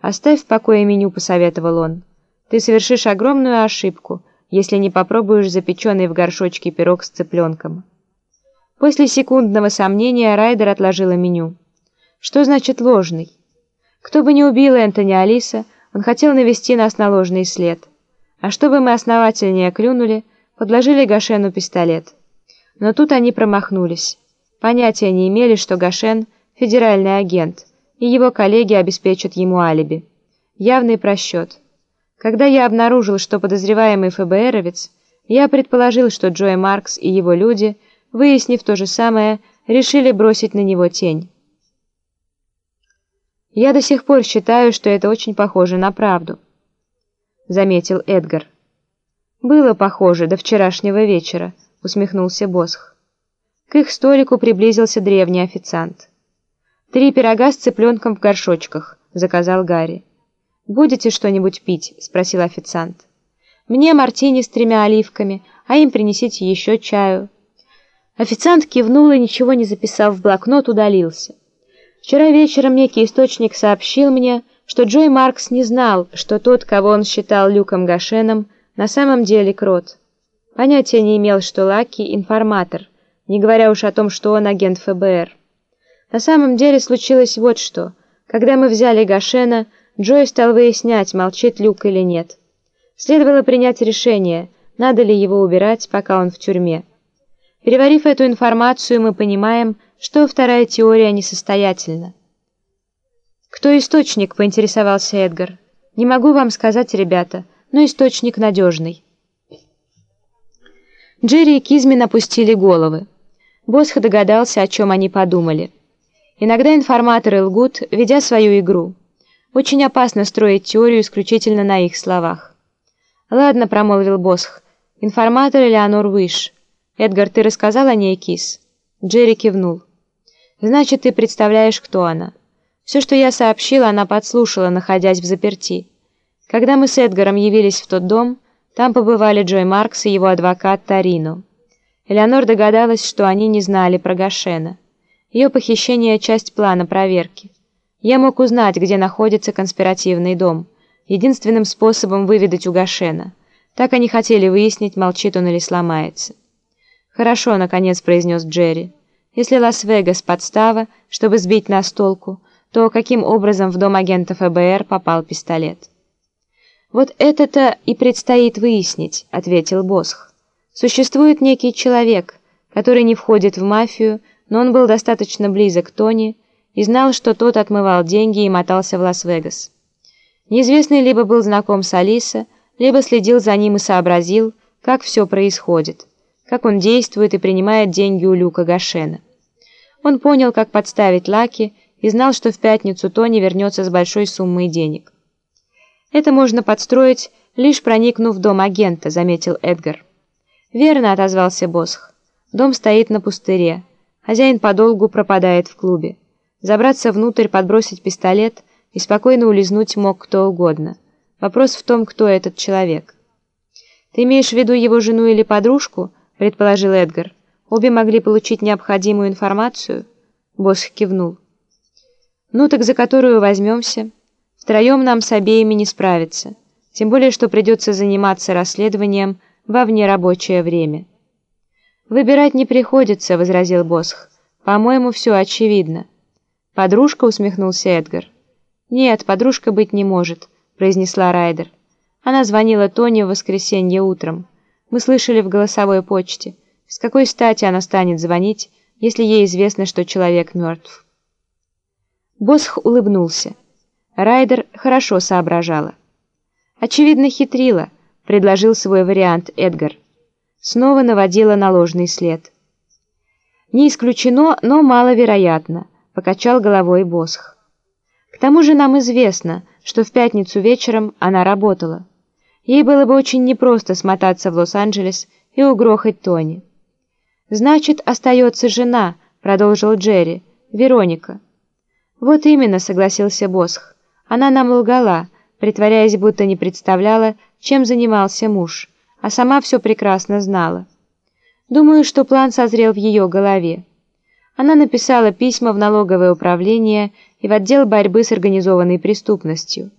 «Оставь в покое меню», — посоветовал он. «Ты совершишь огромную ошибку, если не попробуешь запеченный в горшочке пирог с цыпленком». После секундного сомнения Райдер отложила меню. «Что значит ложный?» Кто бы ни убил Энтони Алиса, он хотел навести нас на ложный след. А чтобы мы основательнее клюнули, подложили Гашену пистолет. Но тут они промахнулись. Понятия не имели, что Гашен — федеральный агент, и его коллеги обеспечат ему алиби. Явный просчет. Когда я обнаружил, что подозреваемый ФБРовец, я предположил, что Джой Маркс и его люди, выяснив то же самое, решили бросить на него тень. Я до сих пор считаю, что это очень похоже на правду, заметил Эдгар. Было похоже до вчерашнего вечера, усмехнулся Босх. К их столику приблизился древний официант. «Три пирога с цыпленком в горшочках», — заказал Гарри. «Будете что-нибудь пить?» — спросил официант. «Мне мартини с тремя оливками, а им принесите еще чаю». Официант кивнул и, ничего не записав в блокнот, удалился. Вчера вечером некий источник сообщил мне, что Джой Маркс не знал, что тот, кого он считал Люком Гашеном, на самом деле крот. Понятия не имел, что Лаки — информатор, не говоря уж о том, что он агент ФБР. На самом деле случилось вот что. Когда мы взяли Гашена, Джой стал выяснять, молчит Люк или нет. Следовало принять решение, надо ли его убирать, пока он в тюрьме. Переварив эту информацию, мы понимаем, что вторая теория несостоятельна. «Кто источник?» — поинтересовался Эдгар. «Не могу вам сказать, ребята, но источник надежный». Джерри и Кизмин опустили головы. Босх догадался, о чем они подумали. Иногда информаторы лгут, ведя свою игру. Очень опасно строить теорию исключительно на их словах. «Ладно», — промолвил Босх, — «информатор Элеонор Выш. Эдгар, ты рассказал о ней, Кис?» Джерри кивнул. «Значит, ты представляешь, кто она. Все, что я сообщила, она подслушала, находясь в заперти. Когда мы с Эдгаром явились в тот дом, там побывали Джой Маркс и его адвокат Тарино. Элеонор догадалась, что они не знали про Гашена. Ее похищение – часть плана проверки. Я мог узнать, где находится конспиративный дом, единственным способом выведать у Гашена. Так они хотели выяснить, молчит он или сломается. «Хорошо», — наконец произнес Джерри. «Если Лас-Вегас — подстава, чтобы сбить нас толку, то каким образом в дом агента ФБР попал пистолет?» «Вот это-то и предстоит выяснить», — ответил Босх. Существует некий человек, который не входит в мафию, но он был достаточно близок к Тони и знал, что тот отмывал деньги и мотался в Лас-Вегас. Неизвестный либо был знаком с Алисо, либо следил за ним и сообразил, как все происходит, как он действует и принимает деньги у Люка Гашена. Он понял, как подставить Лаки и знал, что в пятницу Тони вернется с большой суммой денег. «Это можно подстроить, лишь проникнув в дом агента», — заметил Эдгар. «Верно», — отозвался Босх. «Дом стоит на пустыре. Хозяин подолгу пропадает в клубе. Забраться внутрь, подбросить пистолет и спокойно улизнуть мог кто угодно. Вопрос в том, кто этот человек». «Ты имеешь в виду его жену или подружку?» — предположил Эдгар. «Обе могли получить необходимую информацию?» Босх кивнул. «Ну так за которую возьмемся? Втроем нам с обеими не справиться. Тем более, что придется заниматься расследованием во внерабочее время. «Выбирать не приходится», — возразил Босх. «По-моему, все очевидно». «Подружка?» — усмехнулся Эдгар. «Нет, подружка быть не может», — произнесла Райдер. Она звонила Тони в воскресенье утром. Мы слышали в голосовой почте. С какой стати она станет звонить, если ей известно, что человек мертв? Босх улыбнулся. Райдер хорошо соображала. Очевидно, хитрила — предложил свой вариант Эдгар. Снова наводила на ложный след. «Не исключено, но маловероятно», — покачал головой Босх. «К тому же нам известно, что в пятницу вечером она работала. Ей было бы очень непросто смотаться в Лос-Анджелес и угрохать Тони». «Значит, остается жена», — продолжил Джерри, — «Вероника». «Вот именно», — согласился Босх. «Она нам лгала, притворяясь, будто не представляла, чем занимался муж, а сама все прекрасно знала. Думаю, что план созрел в ее голове. Она написала письма в налоговое управление и в отдел борьбы с организованной преступностью.